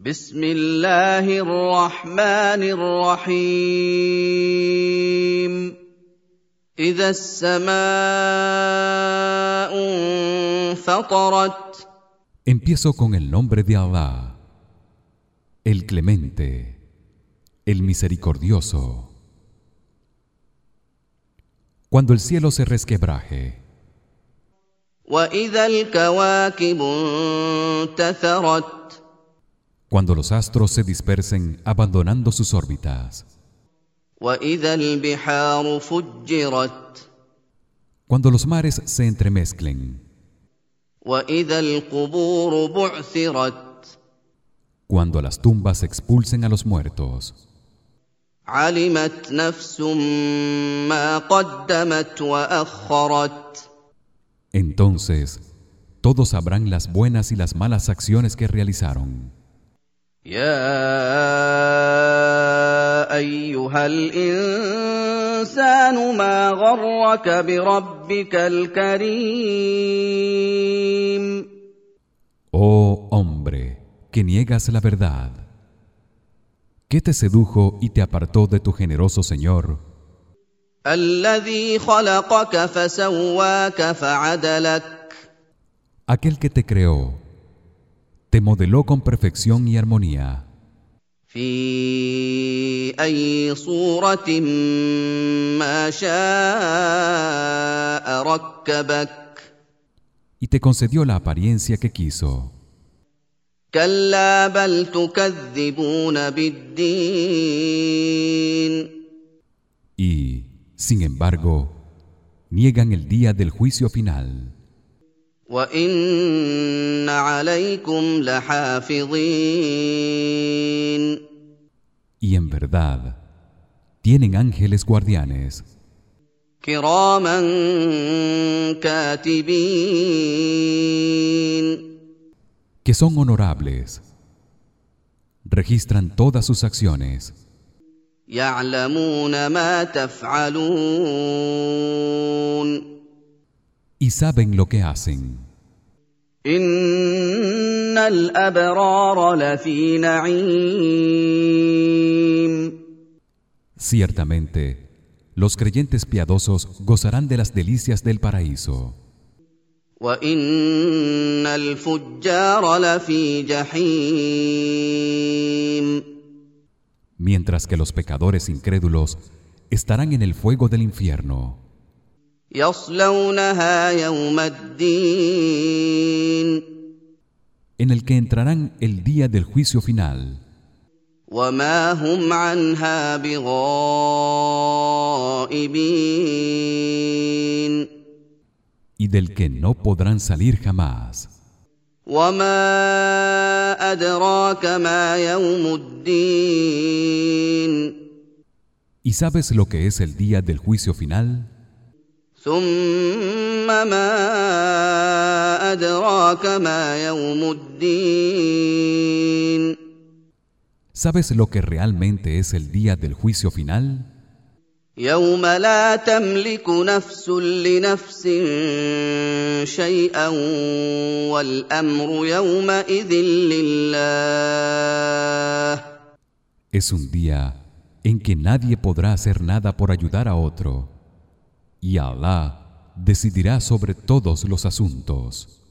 بسم الله الرحمن الرحيم اذا السماء انفطرت Empiezo con el nombre de Allah, el Clemente, el Misericordioso. Cuando el cielo se resquebraje, واذا الكواكب انتثرت cuando los astros se dispersen abandonando sus órbitas. Cuando los mares se entremezclen. Cuando las tumbas expulsen a los muertos. Entonces, todos sabrán las buenas y las malas acciones que realizaron. يا ايها الانسان ما غرك بربك الكريم Oh hombre, que niegas la verdad, ¿qué te sedujo y te apartó de tu generoso Señor? الذي خلقك فسواك فعدلك Aquel que te creó, te modeló con perfección y armonía. Y te concedió la apariencia que quiso. Y, sin embargo, niegan el día del juicio final. وان عليكم لحافظين Y en verdad, tienen ángeles guardianes, كراما كاتبين que son honorables, registran todas sus acciones, يعلمون ما تفعلون y saben lo que hacen. ان الابرار لفي نعيم Ciertamente, los creyentes piadosos gozarán de las delicias del paraíso, وان الفجار لفي جحيم mientras que los pecadores incrédulos estarán en el fuego del infierno. En el que entrarán el día del juicio final. Y del que no podrán salir jamás. ¿Y sabes lo que es el día del juicio final? ثم ما ادراك ما يوم الدين ¿Sabes lo que realmente es el día del juicio final? يوم لا تملك نفس لنفس شيئا والامر يومئذ لله Es un día en que nadie podrá hacer nada por ayudar a otro y Allah decidirá sobre todos los asuntos.